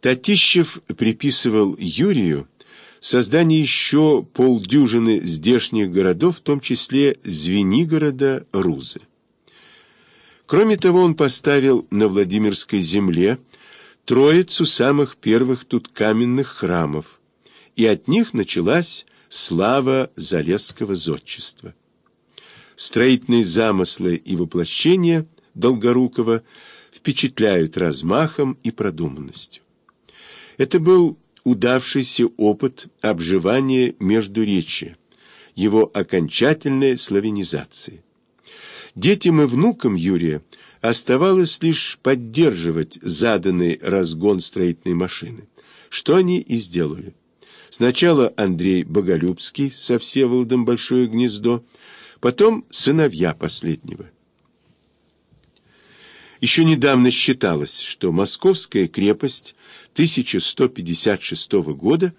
Татищев приписывал Юрию создание еще полдюжины здешних городов, в том числе Звенигорода, Рузы. Кроме того, он поставил на Владимирской земле троицу самых первых тут каменных храмов, и от них началась слава Залесского зодчества. Строительные замыслы и воплощения Долгорукова впечатляют размахом и продуманностью. Это был удавшийся опыт обживания Междуречия, его окончательной славянизации. Детям и внукам Юрия оставалось лишь поддерживать заданный разгон строительной машины, что они и сделали. Сначала Андрей Боголюбский со Всеволодом Большое Гнездо, потом сыновья последнего. Еще недавно считалось, что московская крепость 1156 года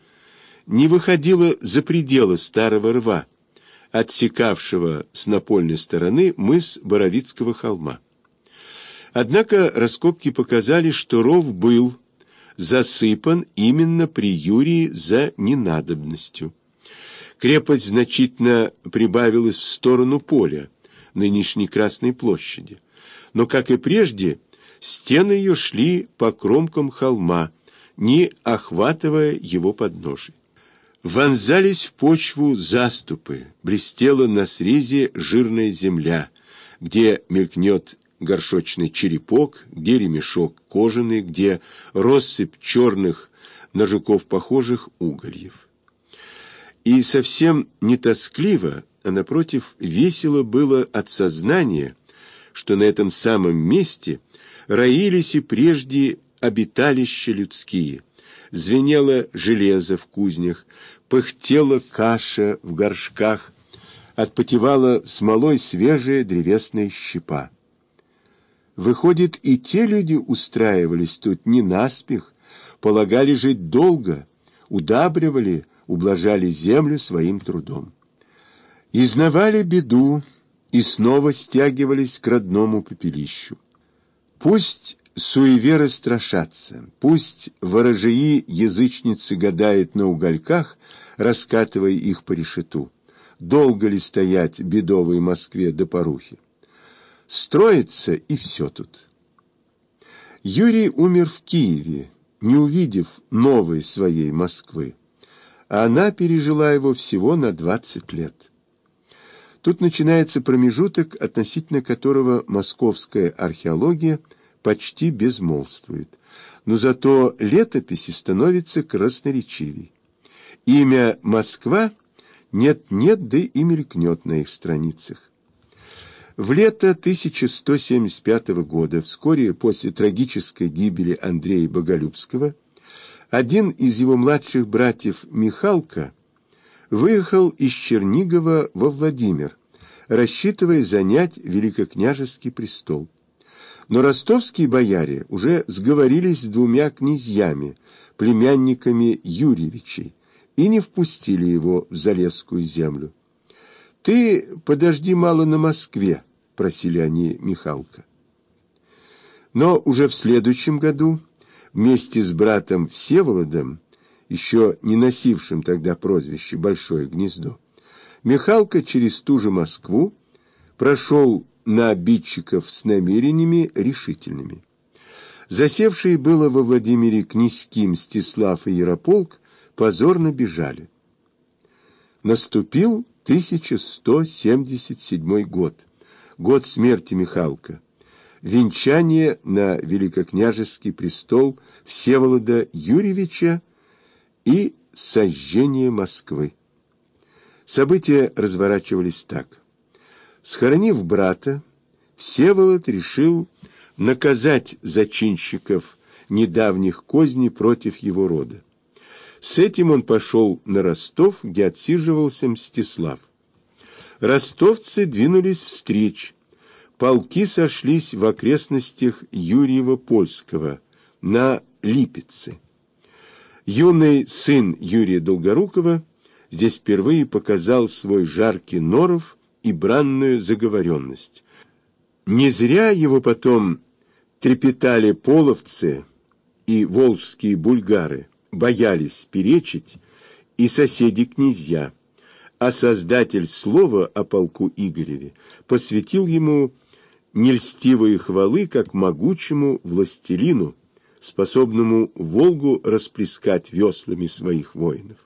не выходила за пределы старого рва, отсекавшего с напольной стороны мыс Боровицкого холма. Однако раскопки показали, что ров был засыпан именно при Юрии за ненадобностью. Крепость значительно прибавилась в сторону поля, нынешней Красной площади. Но, как и прежде, стены ее шли по кромкам холма, не охватывая его подножий. Вонзались в почву заступы, блестела на срезе жирная земля, где мелькнет горшочный черепок, где ремешок кожаный, где россыпь черных на жуков похожих угольев. И совсем не тоскливо, а напротив весело было от сознания, что на этом самом месте роились и прежде обиталища людские, звенело железо в кузнях, пыхтела каша в горшках, отпотевала смолой свежая древесная щепа. Выходит, и те люди устраивались тут не наспех, полагали жить долго, удабривали, ублажали землю своим трудом. Изнавали беду и снова стягивались к родному пепелищу. Пусть суеверы страшатся, пусть ворожеи язычницы гадают на угольках, раскатывая их по решету. Долго ли стоять бедовой Москве до порухи? Строится, и все тут. Юрий умер в Киеве, не увидев новой своей Москвы, а она пережила его всего на 20 лет. Тут начинается промежуток, относительно которого московская археология почти безмолвствует, но зато летописи становятся красноречивей. Имя Москва нет-нет, да и мелькнет на их страницах. В лето 1175 года, вскоре после трагической гибели Андрея Боголюбского, один из его младших братьев Михалка выехал из Чернигова во Владимир, рассчитывая занять великокняжеский престол. Но ростовские бояре уже сговорились с двумя князьями, племянниками Юрьевичей, и не впустили его в Залесскую землю. «Ты подожди мало на Москве», просили они Михалка. Но уже в следующем году вместе с братом Всеволодом, еще не носившим тогда прозвище «Большое гнездо», Михалка через ту же Москву прошел на обидчиков с намерениями решительными. Засевшие было во Владимире князьки Мстислав и Ярополк позорно бежали. Наступил 1177 год год смерти Михалка, венчание на великокняжеский престол Всеволода Юрьевича и сожжение Москвы. События разворачивались так. Схоронив брата, Всеволод решил наказать зачинщиков недавних козней против его рода. С этим он пошел на Ростов, где отсиживался Мстислав ростовцы двинулись встреч. Полки сошлись в окрестностях Юрьева-Польского на Липеце. Юный сын Юрия Долгорукова здесь впервые показал свой жаркий норов и бранную заговоренность. Не зря его потом трепетали половцы и волжские бульгары боялись перечить, и соседи-князья, а создатель слова о полку Игореве посвятил ему нельстивые хвалы как могучему властелину, способному Волгу расплескать веслами своих воинов.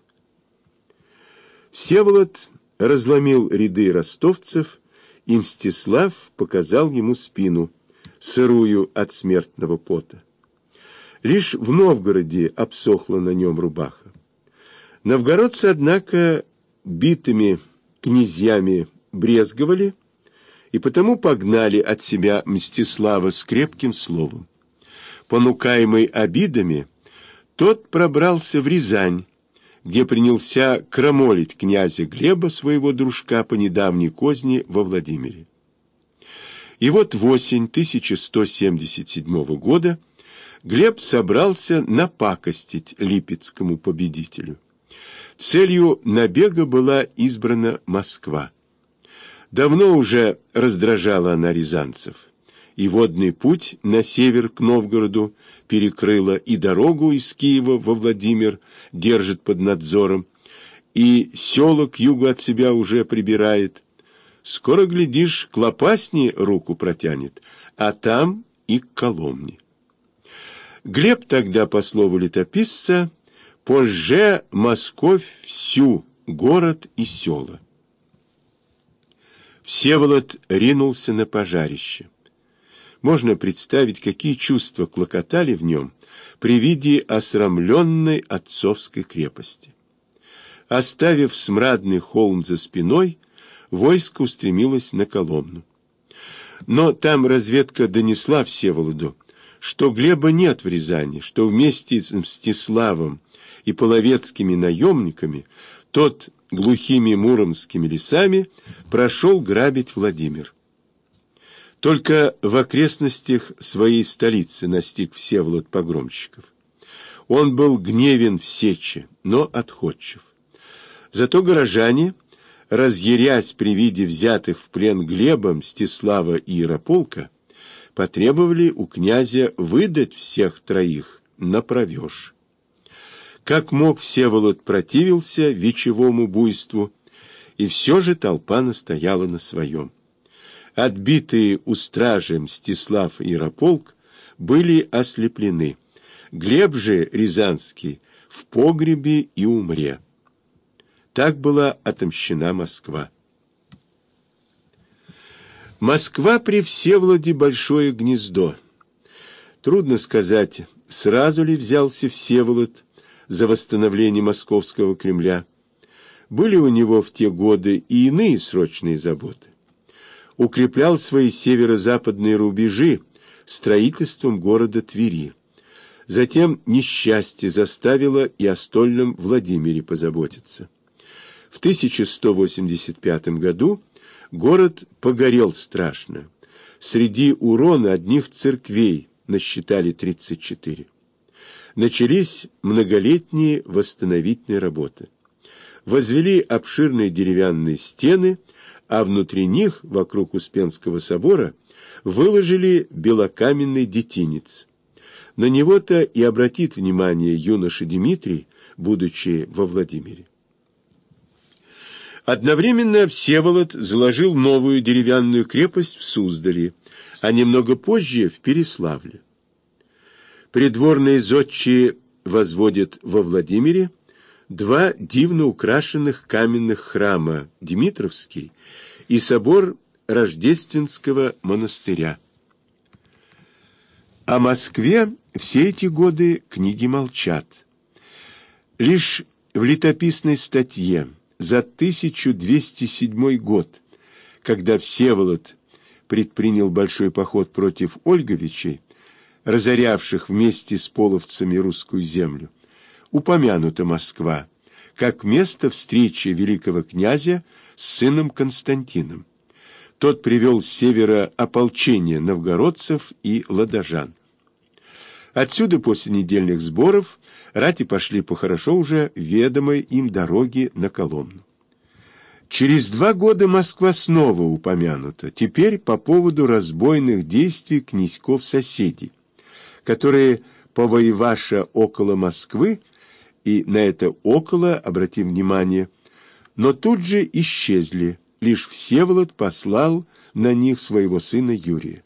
Всеволод разломил ряды ростовцев, и Мстислав показал ему спину, сырую от смертного пота. Лишь в Новгороде обсохла на нем рубаха. Новгородцы, однако, битыми князьями брезговали и потому погнали от себя Мстислава с крепким словом. Понукаемый обидами, тот пробрался в Рязань, где принялся крамолить князя Глеба, своего дружка по недавней козни во Владимире. И вот в осень 1177 года Глеб собрался напакостить липецкому победителю. Целью набега была избрана Москва. Давно уже раздражала она рязанцев, и водный путь на север к Новгороду перекрыла, и дорогу из Киева во Владимир держит под надзором, и села к югу от себя уже прибирает. Скоро, глядишь, к Лопасни руку протянет, а там и к Коломне. Глеб тогда, по слову летописца, позже Московь всю, город и села. Всеволод ринулся на пожарище. Можно представить, какие чувства клокотали в нем при виде осрамленной отцовской крепости. Оставив смрадный холм за спиной, войско устремилось на Коломну. Но там разведка донесла Всеволоду, что Глеба нет в Рязани, что вместе с Мстиславом и половецкими наемниками тот глухими муромскими лесами прошел грабить Владимир. Только в окрестностях своей столицы настиг Всеволод погромщиков. Он был гневен в сече, но отходчив. Зато горожане, разъярясь при виде взятых в плен Глеба, Мстислава и Ярополка, потребовали у князя выдать всех троих на провеж. Как мог Всеволод противился вечевому буйству, и все же толпа настояла на своем. Отбитые у стражи Мстислав и Ярополк были ослеплены. Глеб же Рязанский в погребе и умре. Так была отомщена Москва. Москва при Всеволоде большое гнездо. Трудно сказать, сразу ли взялся Всеволод за восстановление московского Кремля. Были у него в те годы и иные срочные заботы. Укреплял свои северо-западные рубежи строительством города Твери. Затем несчастье заставило и о стольном Владимире позаботиться. В 1185 году Город погорел страшно. Среди урона одних церквей насчитали 34. Начались многолетние восстановительные работы. Возвели обширные деревянные стены, а внутри них, вокруг Успенского собора, выложили белокаменный детинец. На него-то и обратит внимание юноша Дмитрий, будучи во Владимире. Одновременно Всеволод заложил новую деревянную крепость в Суздале, а немного позже в Переславле. Придворные зодчие возводят во Владимире два дивно украшенных каменных храма Дмитровский и собор Рождественского монастыря. О Москве все эти годы книги молчат. Лишь в летописной статье за 1207 год, когда Всеволод предпринял большой поход против Ольговичей, разорявших вместе с половцами русскую землю, упомянута Москва как место встречи великого князя с сыном Константином. Тот привел с севера ополчение новгородцев и ладожан. Отсюда после недельных сборов рати пошли по хорошо уже ведомой им дороге на Коломну. Через два года Москва снова упомянута, теперь по поводу разбойных действий князьков-соседей, которые повоеваша около Москвы, и на это около, обратим внимание, но тут же исчезли, лишь Всеволод послал на них своего сына Юрия.